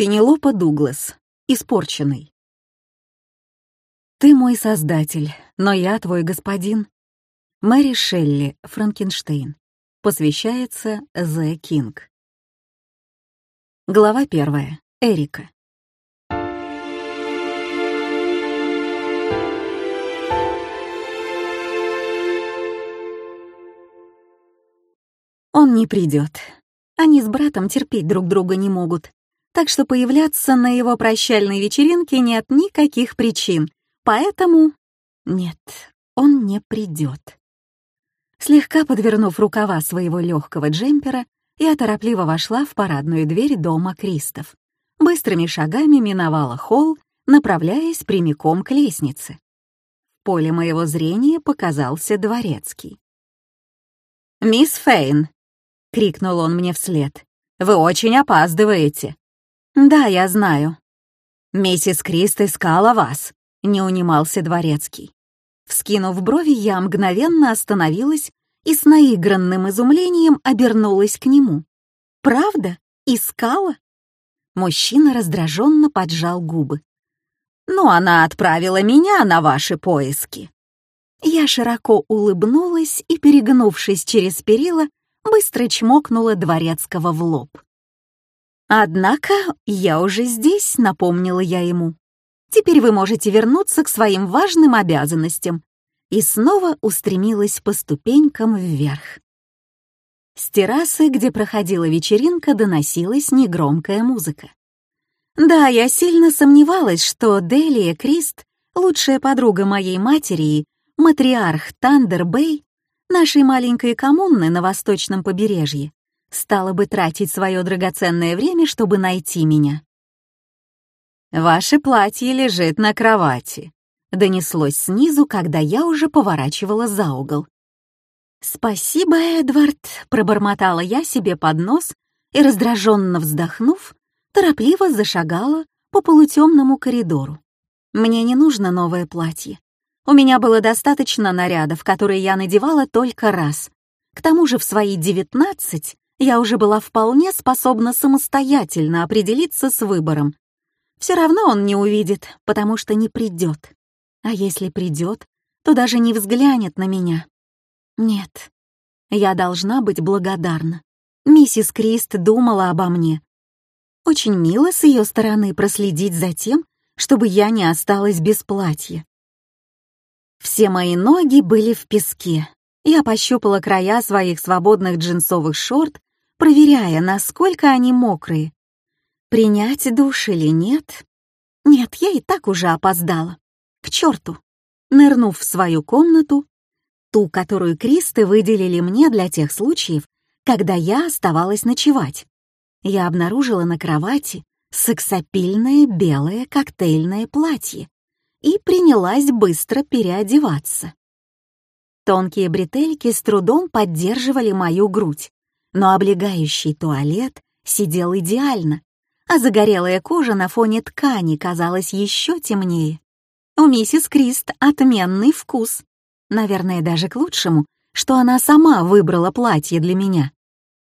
Пенелопа Дуглас. Испорченный. Ты мой создатель, но я твой господин. Мэри Шелли, Франкенштейн. Посвящается The Кинг. Глава первая. Эрика. Он не придет. Они с братом терпеть друг друга не могут так что появляться на его прощальной вечеринке нет никаких причин, поэтому... Нет, он не придет. Слегка подвернув рукава своего легкого джемпера, я торопливо вошла в парадную дверь дома Кристов. Быстрыми шагами миновала холл, направляясь прямиком к лестнице. В поле моего зрения показался дворецкий. «Мисс Фейн!» — крикнул он мне вслед. «Вы очень опаздываете!» «Да, я знаю». «Миссис Крист искала вас», — не унимался дворецкий. Вскинув брови, я мгновенно остановилась и с наигранным изумлением обернулась к нему. «Правда? Искала?» Мужчина раздраженно поджал губы. «Но она отправила меня на ваши поиски». Я широко улыбнулась и, перегнувшись через перила, быстро чмокнула дворецкого в лоб. «Однако я уже здесь», — напомнила я ему. «Теперь вы можете вернуться к своим важным обязанностям». И снова устремилась по ступенькам вверх. С террасы, где проходила вечеринка, доносилась негромкая музыка. Да, я сильно сомневалась, что Делия Крист, лучшая подруга моей матери и матриарх Тандер Бэй, нашей маленькой коммуны на восточном побережье, стала бы тратить свое драгоценное время, чтобы найти меня. «Ваше платье лежит на кровати», — донеслось снизу, когда я уже поворачивала за угол. «Спасибо, Эдвард», — пробормотала я себе под нос и, раздраженно вздохнув, торопливо зашагала по полутемному коридору. Мне не нужно новое платье. У меня было достаточно нарядов, которые я надевала только раз. К тому же в свои девятнадцать я уже была вполне способна самостоятельно определиться с выбором. Все равно он не увидит, потому что не придет. А если придет, то даже не взглянет на меня. Нет, я должна быть благодарна. Миссис Крист думала обо мне. Очень мило с ее стороны проследить за тем, чтобы я не осталась без платья. Все мои ноги были в песке. Я пощупала края своих свободных джинсовых шорт проверяя, насколько они мокрые. Принять душ или нет? Нет, я и так уже опоздала. К черту. Нырнув в свою комнату, ту, которую Кристы выделили мне для тех случаев, когда я оставалась ночевать, я обнаружила на кровати сексапильное белое коктейльное платье и принялась быстро переодеваться. Тонкие бретельки с трудом поддерживали мою грудь, но облегающий туалет сидел идеально, а загорелая кожа на фоне ткани казалась еще темнее. У миссис Крист отменный вкус. Наверное, даже к лучшему, что она сама выбрала платье для меня.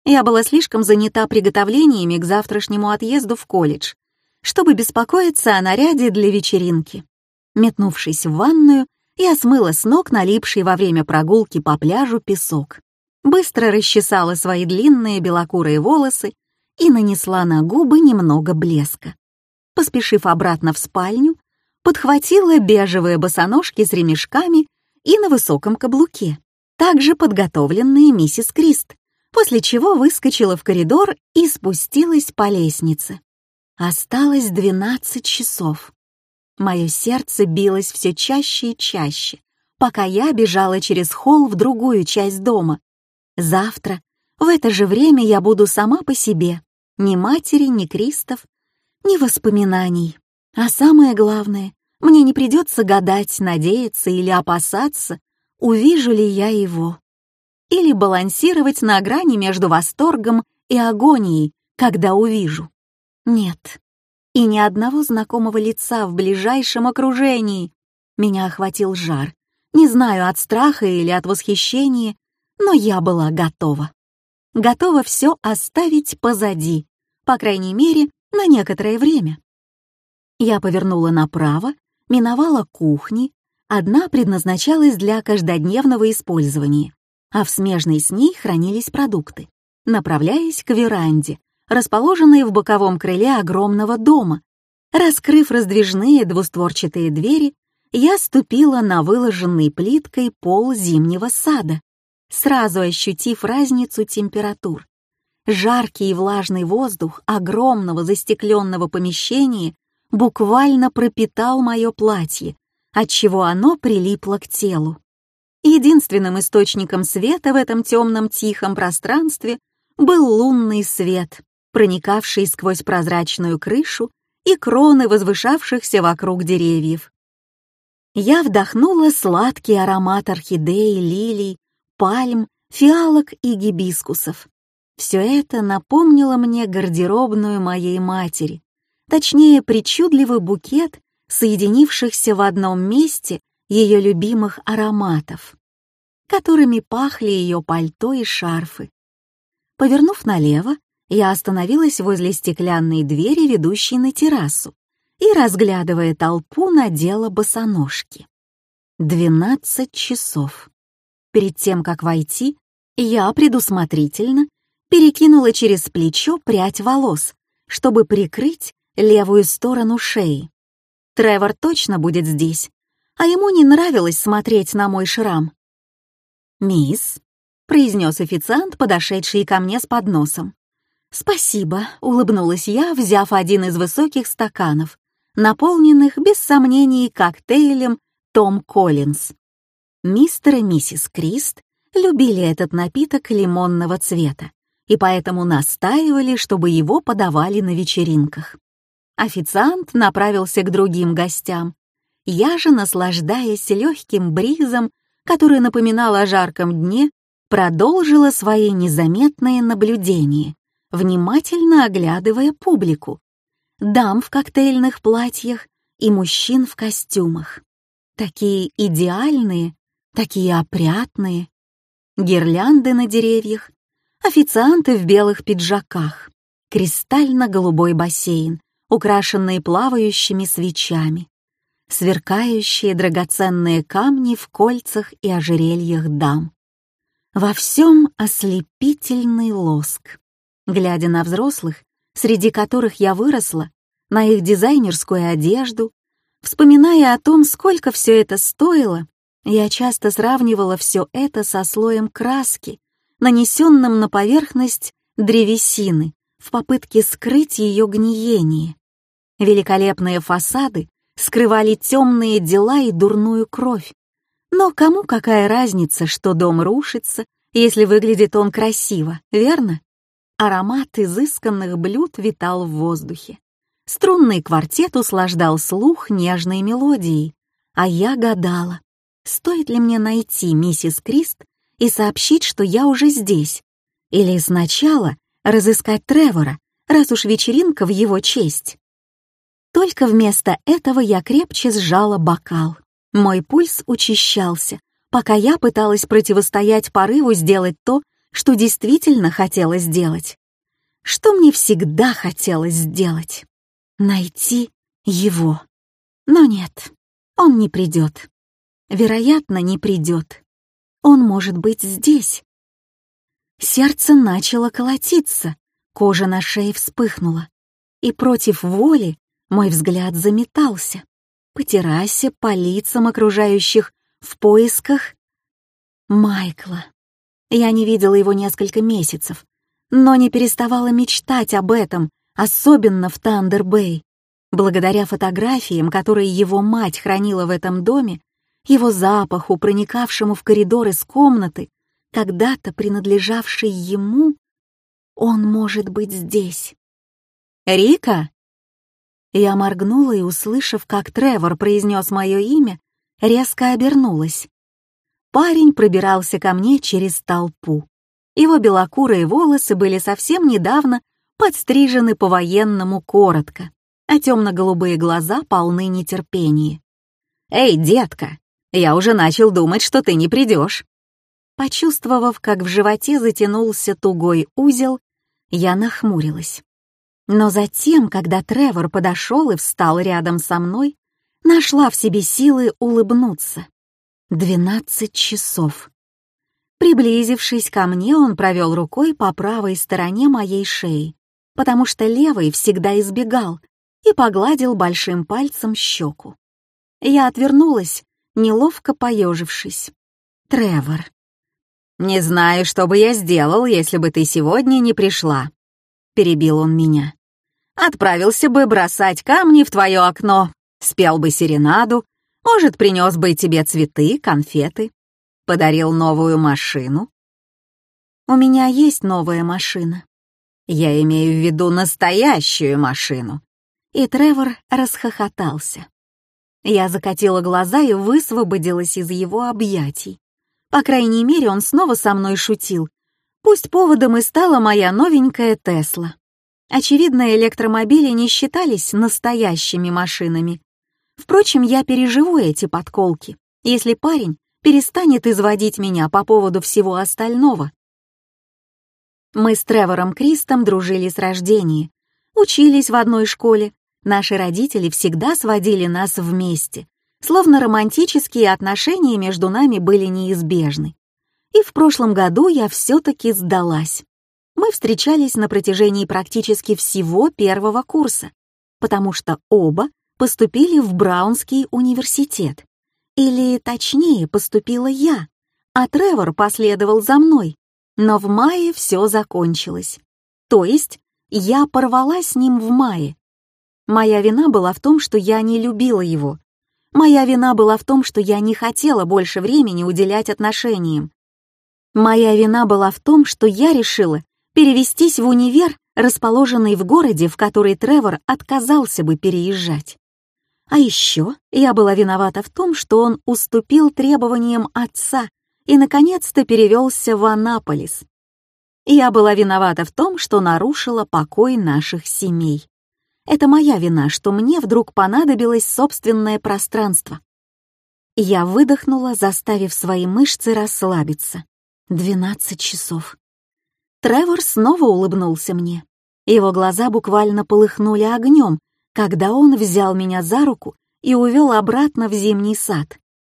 Я была слишком занята приготовлениями к завтрашнему отъезду в колледж, чтобы беспокоиться о наряде для вечеринки. Метнувшись в ванную, я смыла с ног налипший во время прогулки по пляжу песок быстро расчесала свои длинные белокурые волосы и нанесла на губы немного блеска. Поспешив обратно в спальню, подхватила бежевые босоножки с ремешками и на высоком каблуке, также подготовленные миссис Крист, после чего выскочила в коридор и спустилась по лестнице. Осталось 12 часов. Мое сердце билось все чаще и чаще, пока я бежала через холл в другую часть дома, Завтра в это же время я буду сама по себе. Ни матери, ни Кристов, ни воспоминаний. А самое главное, мне не придется гадать, надеяться или опасаться, увижу ли я его. Или балансировать на грани между восторгом и агонией, когда увижу. Нет. И ни одного знакомого лица в ближайшем окружении. Меня охватил жар. Не знаю, от страха или от восхищения, но я была готова. Готова все оставить позади, по крайней мере, На некоторое время. Я повернула направо, миновала кухни, одна предназначалась для каждодневного использования, а в смежной с ней хранились продукты, направляясь к веранде, расположенной в боковом крыле огромного дома. Раскрыв раздвижные двустворчатые двери, я ступила на выложенный плиткой пол зимнего сада, сразу ощутив разницу температур. Жаркий и влажный воздух огромного застекленного помещения буквально пропитал мое платье, отчего оно прилипло к телу. Единственным источником света в этом темном тихом пространстве был лунный свет, проникавший сквозь прозрачную крышу и кроны возвышавшихся вокруг деревьев. Я вдохнула сладкий аромат орхидей, лилий, пальм, фиалок и гибискусов. Все это напомнило мне гардеробную моей матери, точнее, причудливый букет соединившихся в одном месте ее любимых ароматов, которыми пахли ее пальто и шарфы. Повернув налево, я остановилась возле стеклянной двери, ведущей на террасу, и, разглядывая толпу, надела босоножки. Двенадцать часов. Перед тем, как войти, я предусмотрительно перекинула через плечо прядь волос, чтобы прикрыть левую сторону шеи. Тревор точно будет здесь, а ему не нравилось смотреть на мой шрам. «Мисс», — произнес официант, подошедший ко мне с подносом. «Спасибо», — улыбнулась я, взяв один из высоких стаканов, наполненных, без сомнений, коктейлем «Том Коллинз». Мистер и миссис Крист любили этот напиток лимонного цвета и поэтому настаивали, чтобы его подавали на вечеринках. Официант направился к другим гостям. Я же, наслаждаясь легким бризом, который напоминал о жарком дне, продолжила свои незаметные наблюдения, внимательно оглядывая публику. Дам в коктейльных платьях и мужчин в костюмах. Такие идеальные, такие опрятные. Гирлянды на деревьях, официанты в белых пиджаках, кристально-голубой бассейн, украшенные плавающими свечами, сверкающие драгоценные камни в кольцах и ожерельях дам. Во всем ослепительный лоск. Глядя на взрослых, среди которых я выросла, на их дизайнерскую одежду, вспоминая о том, сколько все это стоило, я часто сравнивала все это со слоем краски, нанесенным на поверхность древесины в попытке скрыть ее гниение. Великолепные фасады скрывали темные дела и дурную кровь. Но кому какая разница, что дом рушится, если выглядит он красиво, верно? Аромат изысканных блюд витал в воздухе. Струнный квартет услаждал слух нежной мелодией, а я гадала, стоит ли мне найти миссис Крист и сообщить, что я уже здесь, или сначала разыскать Тревора, раз уж вечеринка в его честь. Только вместо этого я крепче сжала бокал. Мой пульс учащался, пока я пыталась противостоять порыву сделать то, что действительно хотела сделать. Что мне всегда хотелось сделать? Найти его. Но нет, он не придет. Вероятно, не придет. Он может быть здесь. Сердце начало колотиться, кожа на шее вспыхнула, и против воли мой взгляд заметался. По террасе, по лицам окружающих, в поисках Майкла. Я не видела его несколько месяцев, но не переставала мечтать об этом, особенно в Тандер-Бэй. Благодаря фотографиям, которые его мать хранила в этом доме, его запаху, проникавшему в коридор из комнаты, когда-то принадлежавшей ему, он может быть здесь. «Рика!» Я моргнула и, услышав, как Тревор произнес мое имя, резко обернулась. Парень пробирался ко мне через толпу. Его белокурые волосы были совсем недавно подстрижены по-военному коротко, а темно-голубые глаза полны нетерпения. «Эй, детка, я уже начал думать, что ты не придешь». Почувствовав, как в животе затянулся тугой узел, я нахмурилась. Но затем, когда Тревор подошел и встал рядом со мной, нашла в себе силы улыбнуться. Двенадцать часов. Приблизившись ко мне, он провел рукой по правой стороне моей шеи, потому что левый всегда избегал, и погладил большим пальцем щеку. Я отвернулась, неловко поежившись. Тревор. «Не знаю, что бы я сделал, если бы ты сегодня не пришла», — перебил он меня. «Отправился бы бросать камни в твое окно, спел бы серенаду, может, принес бы тебе цветы, конфеты, подарил новую машину». «У меня есть новая машина». «Я имею в виду настоящую машину». И Тревор расхохотался. Я закатила глаза и высвободилась из его объятий. По крайней мере, он снова со мной шутил. Пусть поводом и стала моя новенькая Тесла. Очевидно, электромобили не считались настоящими машинами. Впрочем, я переживу эти подколки, если парень перестанет изводить меня по поводу всего остального. Мы с Тревором Кристом дружили с рождения, учились в одной школе, наши родители всегда сводили нас вместе, словно романтические отношения между нами были неизбежны. И в прошлом году я все-таки сдалась. Мы встречались на протяжении практически всего первого курса, потому что оба поступили в Браунский университет. Или, точнее, поступила я, а Тревор последовал за мной. Но в мае все закончилось. То есть я порвала с ним в мае. Моя вина была в том, что я не любила его, Моя вина была в том, что я не хотела больше времени уделять отношениям. Моя вина была в том, что я решила перевестись в универ, расположенный в городе, в который Тревор отказался бы переезжать. А еще я была виновата в том, что он уступил требованиям отца и, наконец-то, перевелся в Анаполис. Я была виновата в том, что нарушила покой наших семей. Это моя вина, что мне вдруг понадобилось собственное пространство. Я выдохнула, заставив свои мышцы расслабиться. Двенадцать часов. Тревор снова улыбнулся мне. Его глаза буквально полыхнули огнем, когда он взял меня за руку и увел обратно в зимний сад.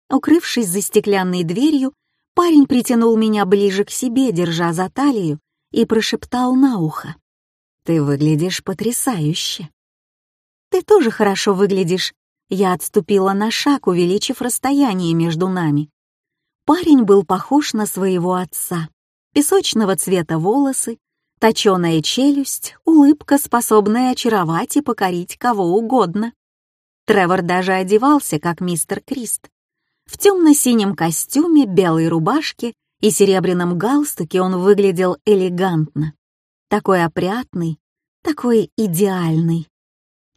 Укрывшись за стеклянной дверью, парень притянул меня ближе к себе, держа за талию, и прошептал на ухо. «Ты выглядишь потрясающе». «Ты тоже хорошо выглядишь». Я отступила на шаг, увеличив расстояние между нами. Парень был похож на своего отца. Песочного цвета волосы, точеная челюсть, улыбка, способная очаровать и покорить кого угодно. Тревор даже одевался, как мистер Крист. В темно-синем костюме, белой рубашке и серебряном галстуке он выглядел элегантно. Такой опрятный, такой идеальный.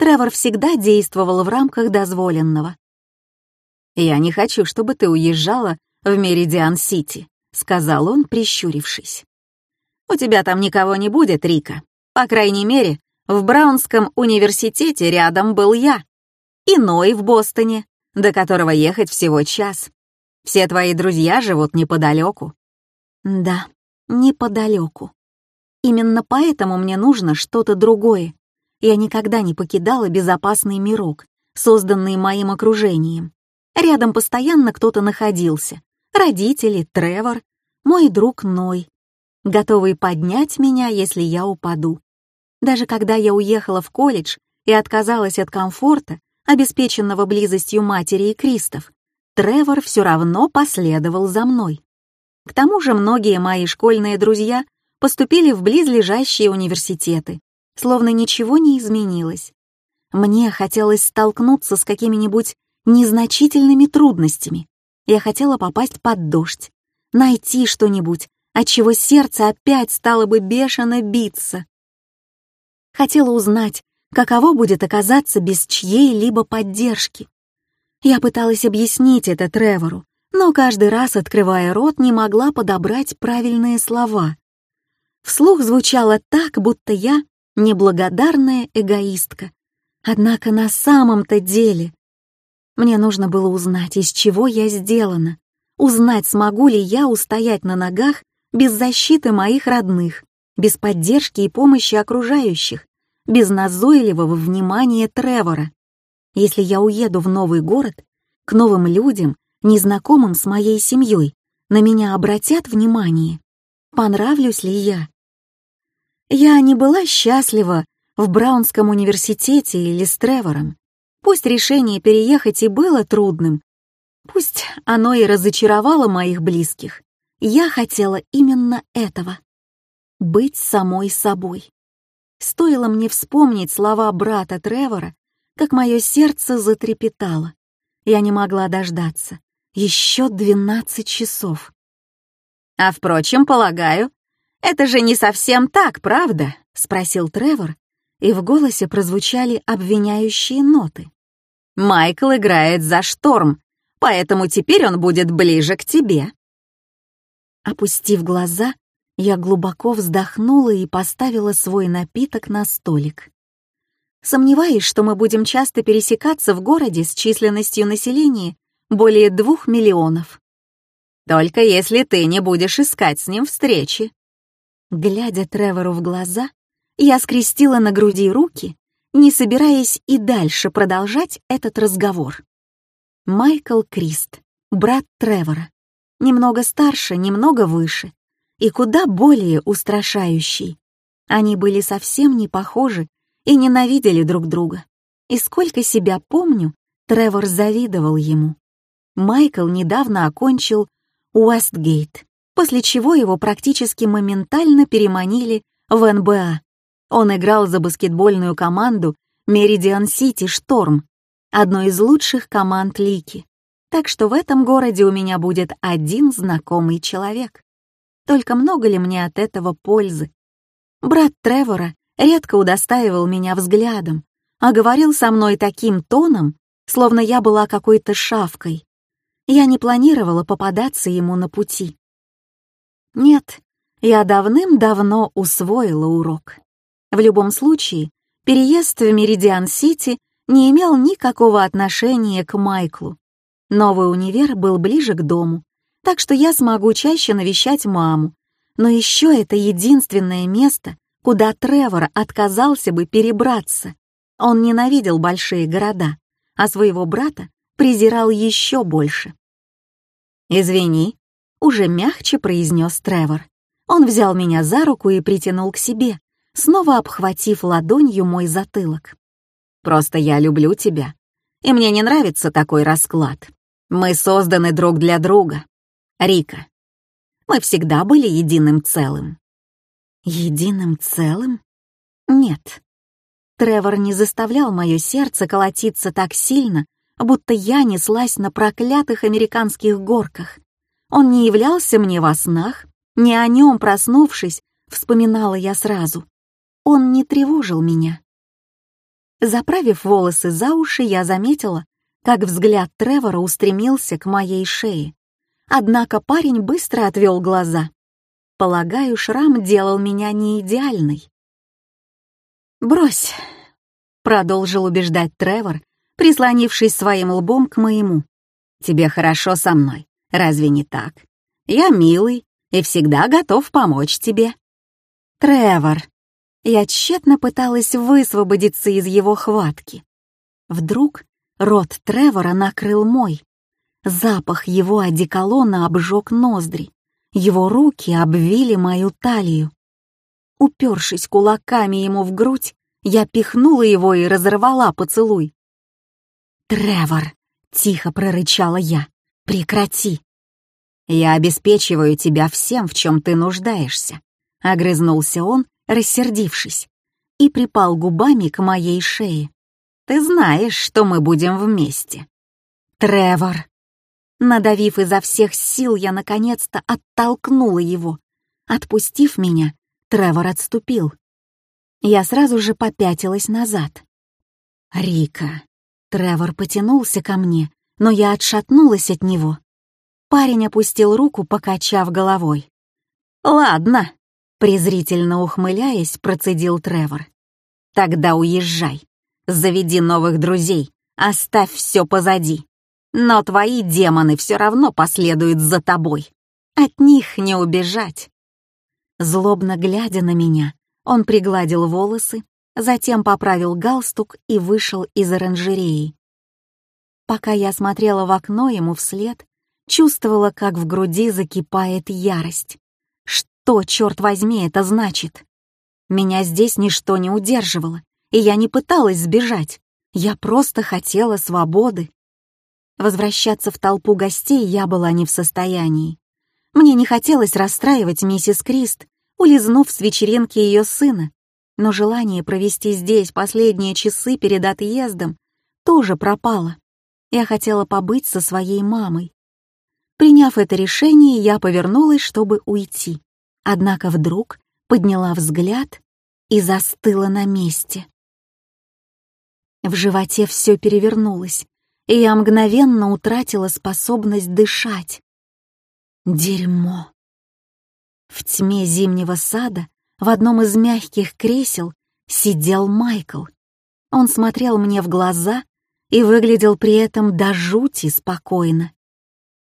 Тревор всегда действовал в рамках дозволенного. «Я не хочу, чтобы ты уезжала в Меридиан-Сити», — сказал он, прищурившись. «У тебя там никого не будет, Рика. По крайней мере, в Браунском университете рядом был я. Иной в Бостоне, до которого ехать всего час. Все твои друзья живут неподалеку». «Да, неподалеку. Именно поэтому мне нужно что-то другое, я никогда не покидала безопасный мирок, созданный моим окружением. Рядом постоянно кто-то находился. Родители, Тревор, мой друг Ной, готовый поднять меня, если я упаду. Даже когда я уехала в колледж и отказалась от комфорта, обеспеченного близостью матери и Кристов, Тревор все равно последовал за мной. К тому же многие мои школьные друзья поступили в близлежащие университеты, словно ничего не изменилось. Мне хотелось столкнуться с какими-нибудь незначительными трудностями. Я хотела попасть под дождь, найти что-нибудь, от чего сердце опять стало бы бешено биться. Хотела узнать, каково будет оказаться без чьей-либо поддержки. Я пыталась объяснить это Тревору, но каждый раз, открывая рот, не могла подобрать правильные слова. Вслух звучало так, будто я неблагодарная эгоистка. Однако на самом-то деле мне нужно было узнать, из чего я сделана, узнать, смогу ли я устоять на ногах без защиты моих родных, без поддержки и помощи окружающих, без назойливого внимания Тревора. Если я уеду в новый город, к новым людям, незнакомым с моей семьей, на меня обратят внимание. Понравлюсь ли я? Я не была счастлива в Браунском университете или с Тревором. Пусть решение переехать и было трудным, пусть оно и разочаровало моих близких, я хотела именно этого — быть самой собой. Стоило мне вспомнить слова брата Тревора, как мое сердце затрепетало. Я не могла дождаться. Еще двенадцать часов. «А впрочем, полагаю, это же не совсем так, правда?» — спросил Тревор, и в голосе прозвучали обвиняющие ноты. «Майкл играет за шторм, поэтому теперь он будет ближе к тебе». Опустив глаза, я глубоко вздохнула и поставила свой напиток на столик. Сомневаюсь, что мы будем часто пересекаться в городе с численностью населения более двух миллионов. Только если ты не будешь искать с ним встречи. Глядя Тревору в глаза, я скрестила на груди руки, не собираясь и дальше продолжать этот разговор. Майкл Крист, брат Тревора, немного старше, немного выше и куда более устрашающий. Они были совсем не похожи и ненавидели друг друга. И сколько себя помню, Тревор завидовал ему. Майкл недавно окончил Уэстгейт, после чего его практически моментально переманили в НБА. Он играл за баскетбольную команду Меридиан Сити Шторм, одной из лучших команд Лики. Так что в этом городе у меня будет один знакомый человек. Только много ли мне от этого пользы? Брат Тревора редко удостаивал меня взглядом, а говорил со мной таким тоном, словно я была какой-то шавкой. Я не планировала попадаться ему на пути. Нет, я давным-давно усвоила урок. В любом случае, переезд в Меридиан-Сити не имел никакого отношения к Майклу. Новый универ был ближе к дому, так что я смогу чаще навещать маму. Но еще это единственное место, куда Тревор отказался бы перебраться. Он ненавидел большие города, а своего брата презирал еще больше. «Извини», — уже мягче произнес Тревор. Он взял меня за руку и притянул к себе, снова обхватив ладонью мой затылок. «Просто я люблю тебя, и мне не нравится такой расклад. Мы созданы друг для друга. Рика. Мы всегда были единым целым. Единым целым? Нет. Тревор не заставлял мое сердце колотиться так сильно, будто я неслась на проклятых американских горках. Он не являлся мне во снах, не о нем проснувшись, вспоминала я сразу. Он не тревожил меня. Заправив волосы за уши, я заметила, как взгляд Тревора устремился к моей шее. Однако парень быстро отвел глаза. Полагаю, шрам делал меня не идеальной. «Брось», — продолжил убеждать Тревор, прислонившись своим лбом к моему. «Тебе хорошо со мной, разве не так? Я милый и всегда готов помочь тебе». «Тревор», я тщетно пыталась высвободиться из его хватки. Вдруг рот Тревора накрыл мой. Запах его одеколона обжег ноздри. Его руки обвили мою талию. Упершись кулаками ему в грудь, я пихнула его и разорвала поцелуй. «Тревор!» — тихо прорычала я. «Прекрати!» «Я обеспечиваю тебя всем, в чем ты нуждаешься», — огрызнулся он, рассердившись, и припал губами к моей шее. «Ты знаешь, что мы будем вместе». «Тревор!» Надавив изо всех сил, я наконец-то оттолкнула его. Отпустив меня, Тревор отступил. Я сразу же попятилась назад. «Рика!» Тревор потянулся ко мне, но я отшатнулась от него. Парень опустил руку, покачав головой. «Ладно», — презрительно ухмыляясь, процедил Тревор. «Тогда уезжай. Заведи новых друзей. Оставь все позади. Но твои демоны все равно последуют за тобой. От них не убежать. Злобно глядя на меня, он пригладил волосы, затем поправил галстук и вышел из оранжереи. Пока я смотрела в окно ему вслед, чувствовала, как в груди закипает ярость. Что, черт возьми, это значит? Меня здесь ничто не удерживало, и я не пыталась сбежать. Я просто хотела свободы. Возвращаться в толпу гостей я была не в состоянии. Мне не хотелось расстраивать миссис Крист, улизнув с вечеринки ее сына, но желание провести здесь последние часы перед отъездом тоже пропало. Я хотела побыть со своей мамой. Приняв это решение, я повернулась, чтобы уйти. Однако вдруг подняла взгляд и застыла на месте. В животе все перевернулось, и я мгновенно утратила способность дышать. Дерьмо. В тьме зимнего сада в одном из мягких кресел сидел Майкл. Он смотрел мне в глаза и выглядел при этом до жути спокойно.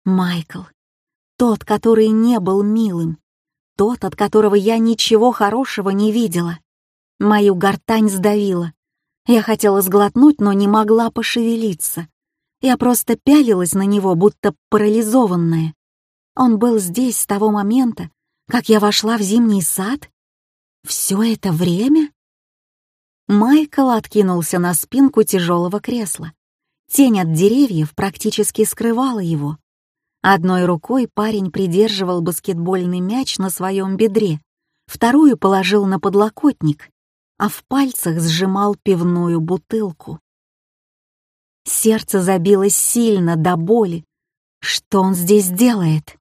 Майкл. Тот, который не был милым. Тот, от которого я ничего хорошего не видела. Мою гортань сдавила. Я хотела сглотнуть, но не могла пошевелиться. Я просто пялилась на него, будто парализованная. Он был здесь с того момента, как я вошла в зимний сад? Все это время? Майкл откинулся на спинку тяжелого кресла. Тень от деревьев практически скрывала его. Одной рукой парень придерживал баскетбольный мяч на своем бедре, вторую положил на подлокотник, а в пальцах сжимал пивную бутылку. Сердце забилось сильно до боли. Что он здесь делает?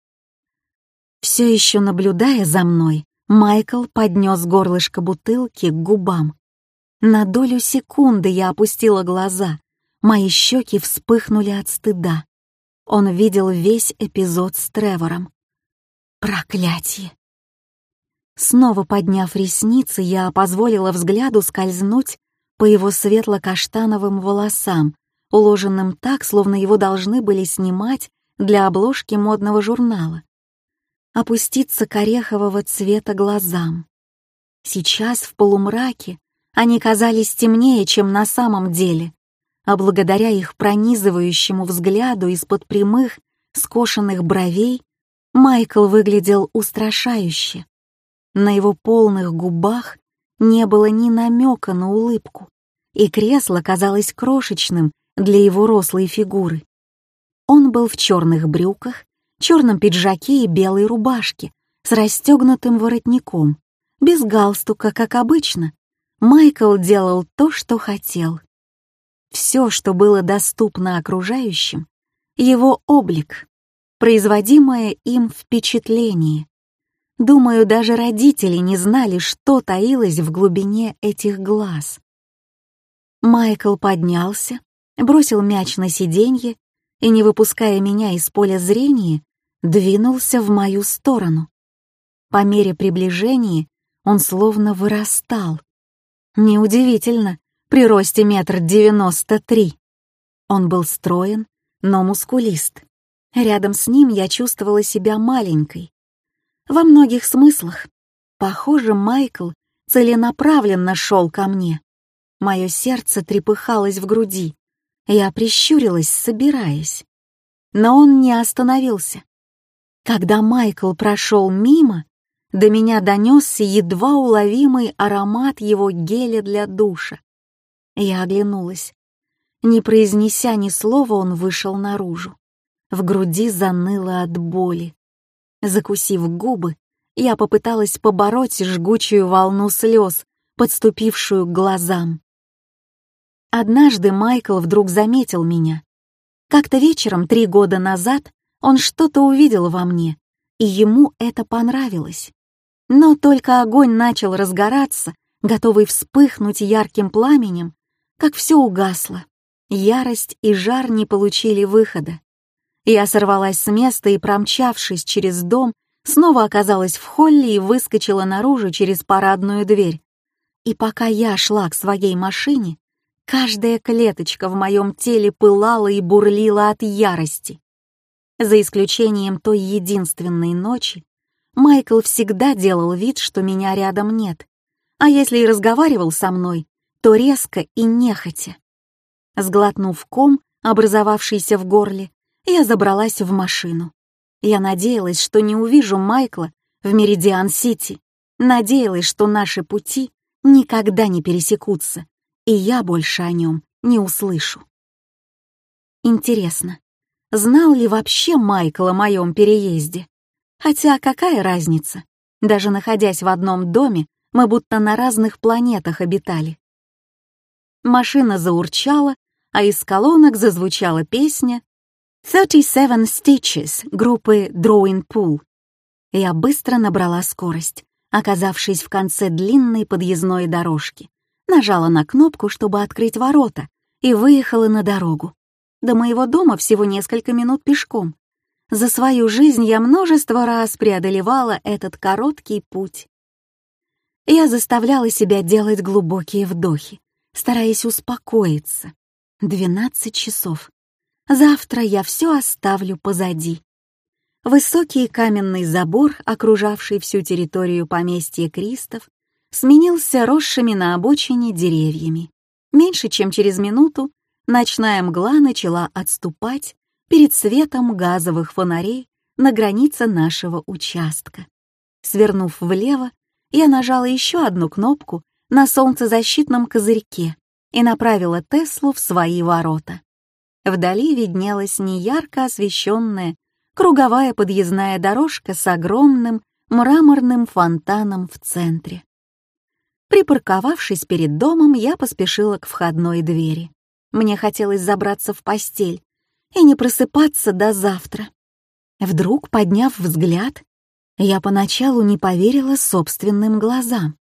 Все еще наблюдая за мной, Майкл поднес горлышко бутылки к губам. На долю секунды я опустила глаза, мои щеки вспыхнули от стыда. Он видел весь эпизод с Тревором. Проклятие! Снова подняв ресницы, я позволила взгляду скользнуть по его светло-каштановым волосам, уложенным так, словно его должны были снимать для обложки модного журнала. Опуститься к орехового цвета глазам. Сейчас в полумраке они казались темнее, чем на самом деле, а благодаря их пронизывающему взгляду из-под прямых, скошенных бровей Майкл выглядел устрашающе. На его полных губах не было ни намека на улыбку, и кресло казалось крошечным для его рослой фигуры. Он был в черных брюках, черном пиджаке и белой рубашке с расстегнутым воротником, без галстука, как обычно. Майкл делал то, что хотел. Все, что было доступно окружающим, его облик, производимое им впечатление. Думаю, даже родители не знали, что таилось в глубине этих глаз. Майкл поднялся, бросил мяч на сиденье и, не выпуская меня из поля зрения, двинулся в мою сторону. По мере приближения он словно вырастал. Неудивительно, при росте метр девяносто три. Он был строен, но мускулист. Рядом с ним я чувствовала себя маленькой. Во многих смыслах. Похоже, Майкл целенаправленно шел ко мне. Мое сердце трепыхалось в груди. Я прищурилась, собираясь. Но он не остановился. Когда Майкл прошел мимо, до меня донесся едва уловимый аромат его геля для душа. Я оглянулась. Не произнеся ни слова, он вышел наружу. В груди заныло от боли. Закусив губы, я попыталась побороть жгучую волну слез, подступившую к глазам. Однажды Майкл вдруг заметил меня. Как-то вечером три года назад он что-то увидел во мне, и ему это понравилось. Но только огонь начал разгораться, готовый вспыхнуть ярким пламенем, как все угасло. Ярость и жар не получили выхода. Я сорвалась с места и, промчавшись через дом, снова оказалась в холле и выскочила наружу через парадную дверь. И пока я шла к своей машине, каждая клеточка в моем теле пылала и бурлила от ярости. За исключением той единственной ночи, Майкл всегда делал вид, что меня рядом нет. А если и разговаривал со мной, то резко и нехотя. Сглотнув ком, образовавшийся в горле, я забралась в машину. Я надеялась, что не увижу Майкла в Меридиан-Сити, надеялась, что наши пути никогда не пересекутся, и я больше о нем не услышу. Интересно, знал ли вообще Майкл о моем переезде? Хотя какая разница? Даже находясь в одном доме, мы будто на разных планетах обитали. Машина заурчала, а из колонок зазвучала песня «37 Stitches» группы Drawing Pool. Я быстро набрала скорость, оказавшись в конце длинной подъездной дорожки. Нажала на кнопку, чтобы открыть ворота, и выехала на дорогу. До моего дома всего несколько минут пешком. За свою жизнь я множество раз преодолевала этот короткий путь. Я заставляла себя делать глубокие вдохи, стараясь успокоиться. Двенадцать часов. Завтра я все оставлю позади. Высокий каменный забор, окружавший всю территорию поместья Кристов, сменился росшими на обочине деревьями. Меньше чем через минуту ночная мгла начала отступать перед светом газовых фонарей на границе нашего участка. Свернув влево, я нажала еще одну кнопку на солнцезащитном козырьке и направила Теслу в свои ворота. Вдали виднелась неярко освещенная круговая подъездная дорожка с огромным мраморным фонтаном в центре. Припарковавшись перед домом, я поспешила к входной двери. Мне хотелось забраться в постель и не просыпаться до завтра. Вдруг, подняв взгляд, я поначалу не поверила собственным глазам,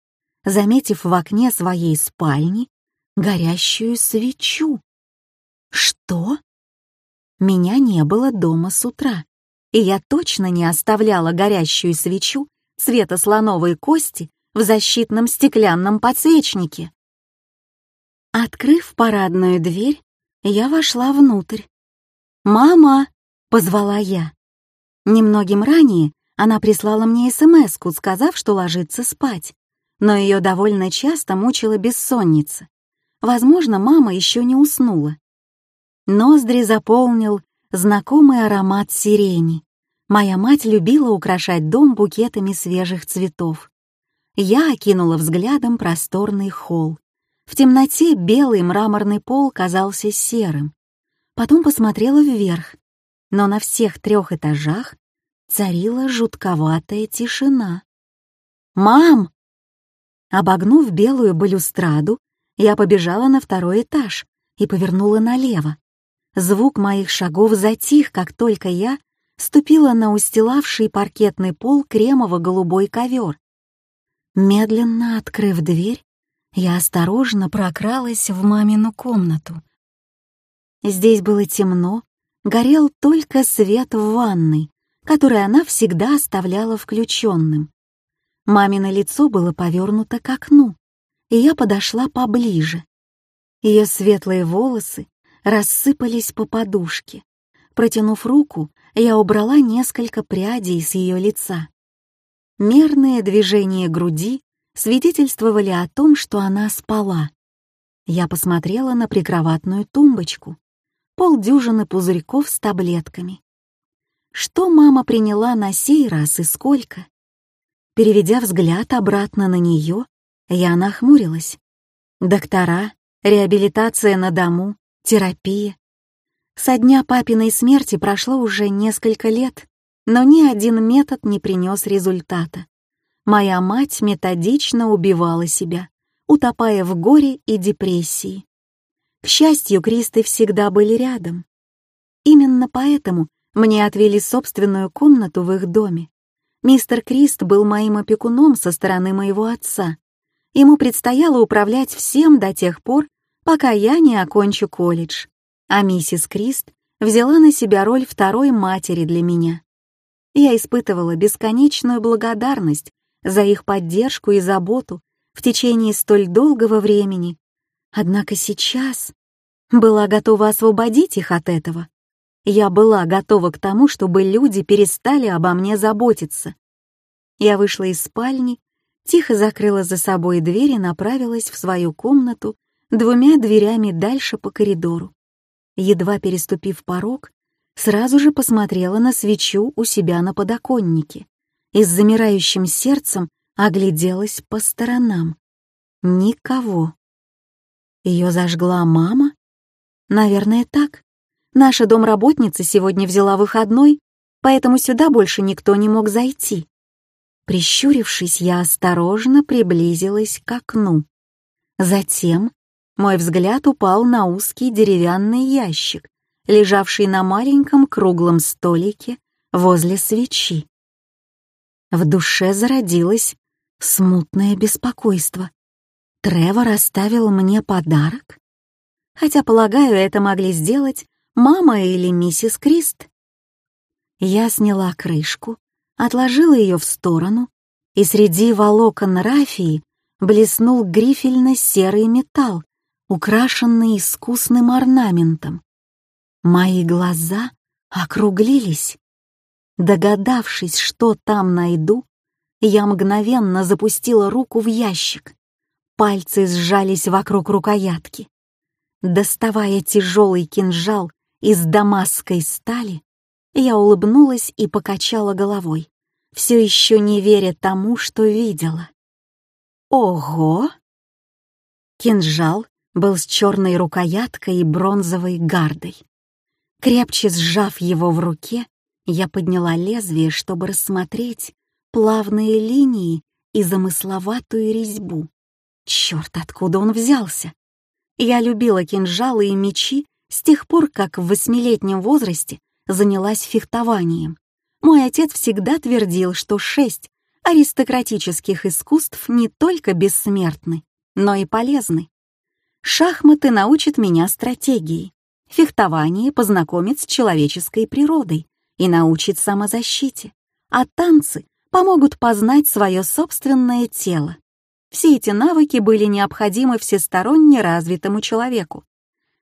заметив в окне своей спальни горящую свечу. Что? Меня не было дома с утра, и я точно не оставляла горящую свечу цвета слоновой кости в защитном стеклянном подсвечнике. Открыв парадную дверь, я вошла внутрь. «Мама!» — позвала я. Немногим ранее она прислала мне смс сказав, что ложится спать, но ее довольно часто мучила бессонница. Возможно, мама еще не уснула. Ноздри заполнил знакомый аромат сирени. Моя мать любила украшать дом букетами свежих цветов. Я окинула взглядом просторный холл. В темноте белый мраморный пол казался серым. Потом посмотрела вверх, но на всех трех этажах царила жутковатая тишина. «Мам!» Обогнув белую балюстраду, я побежала на второй этаж и повернула налево. Звук моих шагов затих, как только я ступила на устилавший паркетный пол кремово-голубой ковер. Медленно открыв дверь, я осторожно прокралась в мамину комнату. Здесь было темно, горел только свет в ванной, который она всегда оставляла включенным. Мамино лицо было повернуто к окну, и я подошла поближе. Ее светлые волосы рассыпались по подушке. Протянув руку, я убрала несколько прядей с ее лица. Мерные движения груди свидетельствовали о том, что она спала. Я посмотрела на прикроватную тумбочку, полдюжины пузырьков с таблетками. Что мама приняла на сей раз и сколько? Переведя взгляд обратно на нее, я нахмурилась. Доктора, реабилитация на дому, терапия. Со дня папиной смерти прошло уже несколько лет, но ни один метод не принес результата. Моя мать методично убивала себя, утопая в горе и депрессии. К счастью, Кристы всегда были рядом. Именно поэтому мне отвели собственную комнату в их доме. Мистер Крист был моим опекуном со стороны моего отца. Ему предстояло управлять всем до тех пор, пока я не окончу колледж. А миссис Крист взяла на себя роль второй матери для меня. Я испытывала бесконечную благодарность за их поддержку и заботу в течение столь долгого времени. Однако сейчас была готова освободить их от этого. Я была готова к тому, чтобы люди перестали обо мне заботиться. Я вышла из спальни, тихо закрыла за собой дверь и направилась в свою комнату двумя дверями дальше по коридору. Едва переступив порог, сразу же посмотрела на свечу у себя на подоконнике и с замирающим сердцем огляделась по сторонам. Никого. Ее зажгла мама? Наверное, так. Наша домработница сегодня взяла выходной, поэтому сюда больше никто не мог зайти. Прищурившись, я осторожно приблизилась к окну. Затем мой взгляд упал на узкий деревянный ящик, лежавший на маленьком круглом столике возле свечи. В душе зародилось смутное беспокойство. Тревор оставил мне подарок? Хотя, полагаю, это могли сделать мама или миссис Крист. Я сняла крышку, отложила ее в сторону, и среди волокон рафии блеснул грифельно-серый металл, украшенный искусным орнаментом. Мои глаза округлились. Догадавшись, что там найду, я мгновенно запустила руку в ящик. Пальцы сжались вокруг рукоятки. Доставая тяжелый кинжал из дамасской стали, я улыбнулась и покачала головой, все еще не веря тому, что видела. Ого! Кинжал был с черной рукояткой и бронзовой гардой. Крепче сжав его в руке, я подняла лезвие, чтобы рассмотреть плавные линии и замысловатую резьбу. Черт, откуда он взялся? Я любила кинжалы и мечи с тех пор, как в восьмилетнем возрасте занялась фехтованием. Мой отец всегда твердил, что шесть аристократических искусств не только бессмертны, но и полезны. Шахматы научат меня стратегии. Фехтование познакомит с человеческой природой и научит самозащите. А танцы помогут познать свое собственное тело. Все эти навыки были необходимы всесторонне развитому человеку.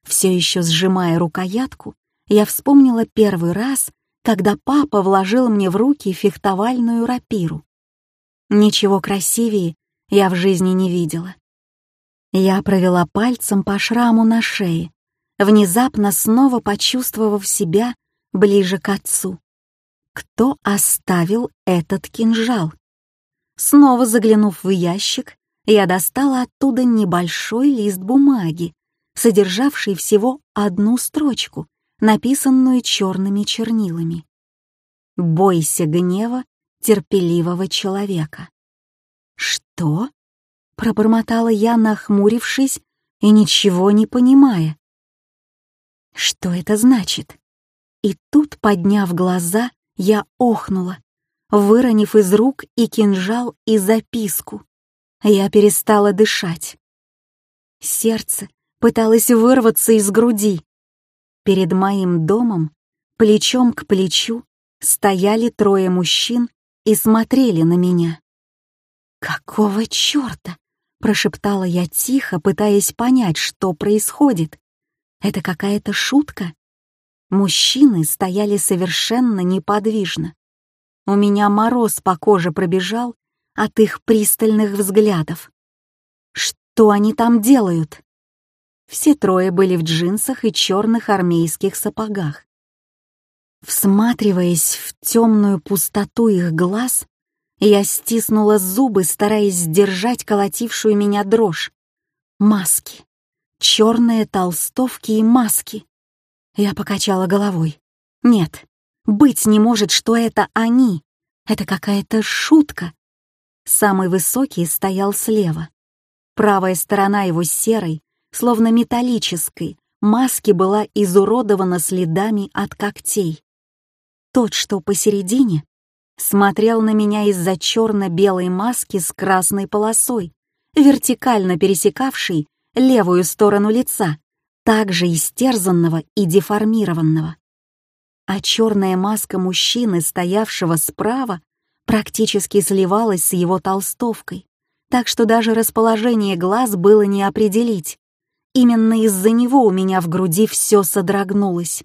Все еще сжимая рукоятку, я вспомнила первый раз, когда папа вложил мне в руки фехтовальную рапиру. Ничего красивее я в жизни не видела. Я провела пальцем по шраму на шее, внезапно снова почувствовав себя ближе к отцу. Кто оставил этот кинжал? Снова заглянув в ящик, я достала оттуда небольшой лист бумаги, содержавший всего одну строчку, написанную черными чернилами. «Бойся гнева терпеливого человека». «Что?» пробормотала я, нахмурившись и ничего не понимая. Что это значит? И тут, подняв глаза, я охнула, выронив из рук и кинжал, и записку. Я перестала дышать. Сердце пыталось вырваться из груди. Перед моим домом, плечом к плечу, стояли трое мужчин и смотрели на меня. Какого черта? Прошептала я тихо, пытаясь понять, что происходит. Это какая-то шутка? Мужчины стояли совершенно неподвижно. У меня мороз по коже пробежал от их пристальных взглядов. Что они там делают? Все трое были в джинсах и черных армейских сапогах. Всматриваясь в темную пустоту их глаз, я стиснула зубы, стараясь сдержать колотившую меня дрожь. Маски. Черные толстовки и маски. Я покачала головой. Нет, быть не может, что это они. Это какая-то шутка. Самый высокий стоял слева. Правая сторона его серой, словно металлической, маски была изуродована следами от когтей. Тот, что посередине, смотрел на меня из-за черно-белой маски с красной полосой, вертикально пересекавшей левую сторону лица, также истерзанного и деформированного. А черная маска мужчины, стоявшего справа, практически сливалась с его толстовкой, так что даже расположение глаз было не определить. Именно из-за него у меня в груди все содрогнулось.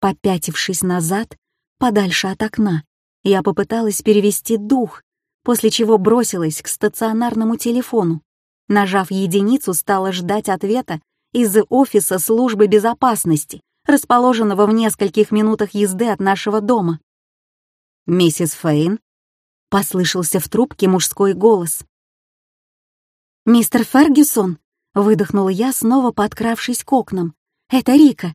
Попятившись назад, подальше от окна, я попыталась перевести дух, после чего бросилась к стационарному телефону. Нажав единицу, стала ждать ответа из офиса службы безопасности, расположенного в нескольких минутах езды от нашего дома. «Миссис Фейн?» — послышался в трубке мужской голос. «Мистер Фергюсон», — выдохнула я, снова подкравшись к окнам. «Это Рика.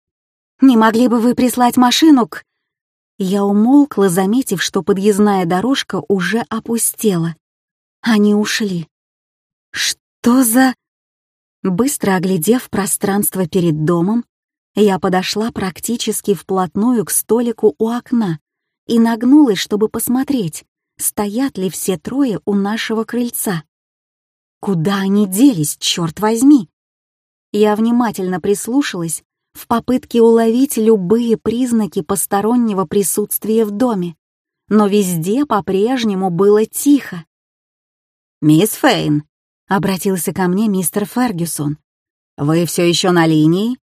Не могли бы вы прислать машину к...» Я умолкла, заметив, что подъездная дорожка уже опустела. Они ушли. «Что за...» Быстро оглядев пространство перед домом, я подошла практически вплотную к столику у окна и нагнулась, чтобы посмотреть, стоят ли все трое у нашего крыльца. Куда они делись, черт возьми? Я внимательно прислушалась в попытке уловить любые признаки постороннего присутствия в доме, но везде по-прежнему было тихо. «Мисс Фейн», — обратился ко мне мистер Фергюсон, — «вы все еще на линии?»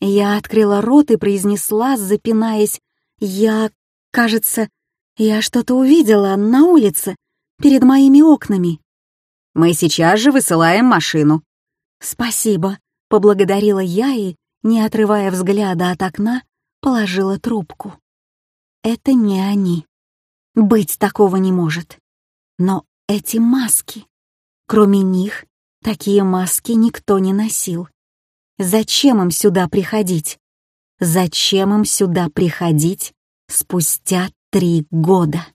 Я открыла рот и произнесла, запинаясь, «Я, кажется, я что-то увидела на улице, перед моими окнами». «Мы сейчас же высылаем машину». «Спасибо», — поблагодарила я и, не отрывая взгляда от окна, положила трубку. «Это не они. Быть такого не может. Но эти маски. Кроме них, такие маски никто не носил. Зачем им сюда приходить? Зачем им сюда приходить спустя три года?